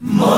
بے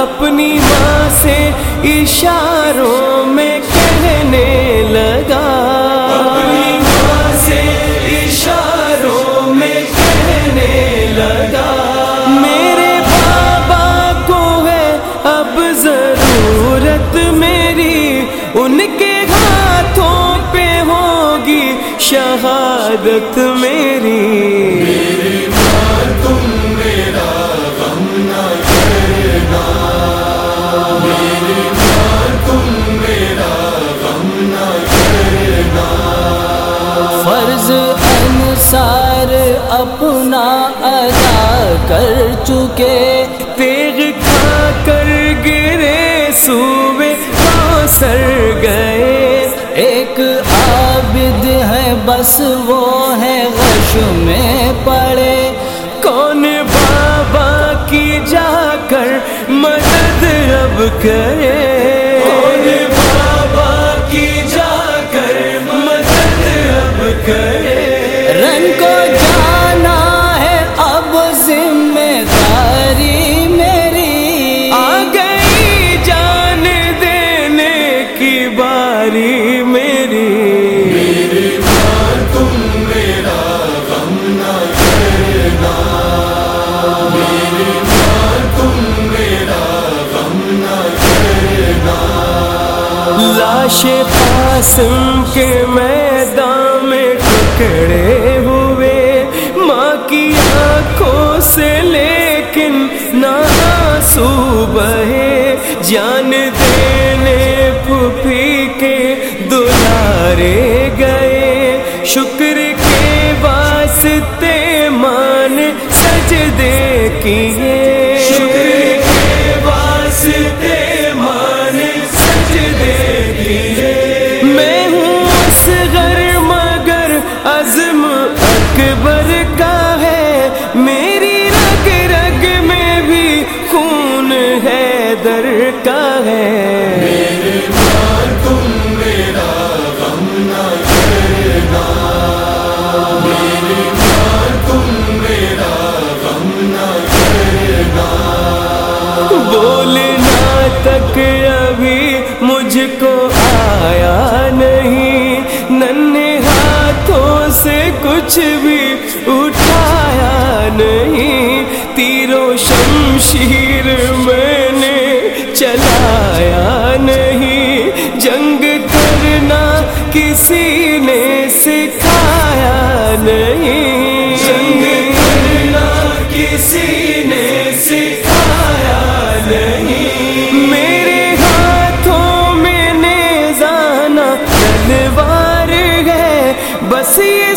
اپنی ماں سے اشاروں میں کہنے لگا۔ اپنی ماں سے اشاروں میں کہنے لگا۔ میرے بابا کو ہے اب ضرورت میری۔ ان کے ہاتھوں پہ ہوگی شہادت میری۔ چکے تیغ کھا کر گرے سوے سر گئے۔ ایک عابد ہے، بس وہ ہے غش میں پڑے۔ کون بابا کی جا کر مدد اب کرے؟ لاش قاسم کے میدان میں ٹکڑے ہوئے، ماں کی آنکھوں سے لیکن نہ آنسو بہے۔ جان دینے پھوپھی کے دلارے گئے شکر مجھ کو آیا نہیں ننے ہاتھوں سے کچھ بھی اٹھایا نہیں۔ تیرو شمشیر میں نے چلایا نہیں۔ جنگ کرنا کسی نے سکھایا نہیں۔ تلوار ہے بس یہ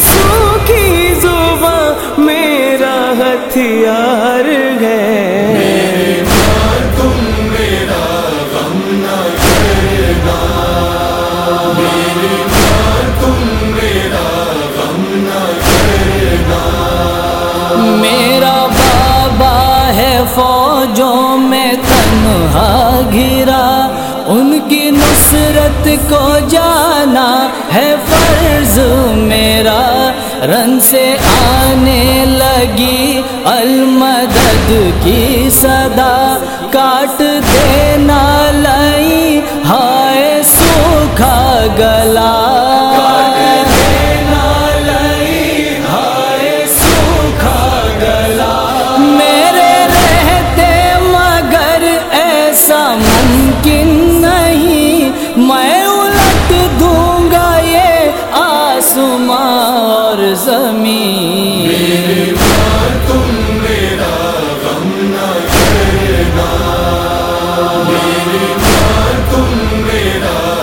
کی زباں میرا ہتھیار۔ کو جانا ہے فرض میرا، رن سے آنے لگی المدد کی صدا، کاٹ دینا لئی، ہائے سوکھا گلا۔ اور زمین۔ تم میرا تم میرا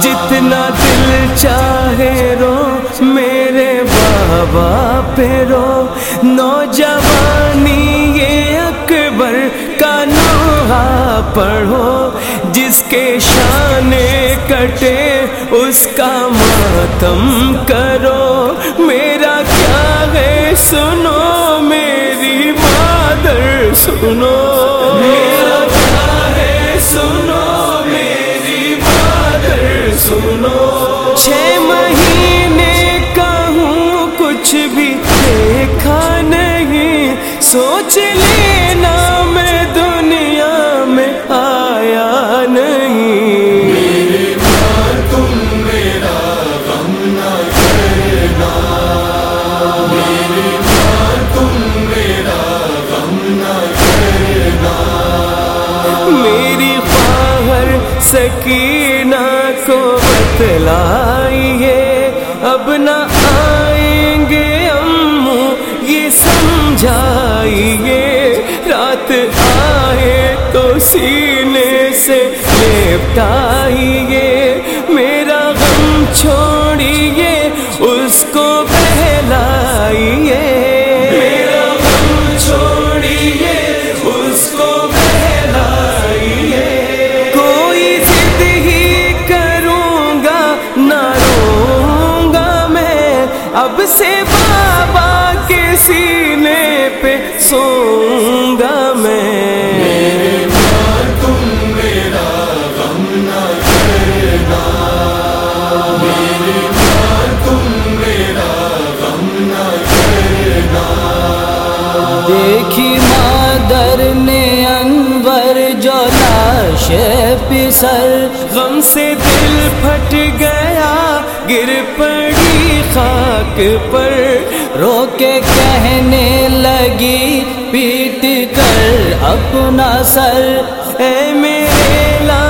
جتنا دل چاہے رو، میرے بابا پہ رو۔ نوجوانی یہ اکبر کا نوحہ پڑھو۔ جس کے شان کٹے، اس کا ماتم کرو۔ میرا کیا ہے؟ سنو، میری مادر، سنو۔ میرا کیا ہے؟ سنو، میری مادر، سنو۔ چھ مہینے کا ہوں، کچھ بھی دیکھا نہیں۔ سوچ لینا جائیے رات آئے تو سینے سے لپٹائیے میرا سوں گا میں دیکھی مادر نے انور جو لاش پسر، غم سے دل پھٹ گیا، گر پڑی خاک پر۔ رو کے کہنے پیٹ کر اپنا سر اے میرے لال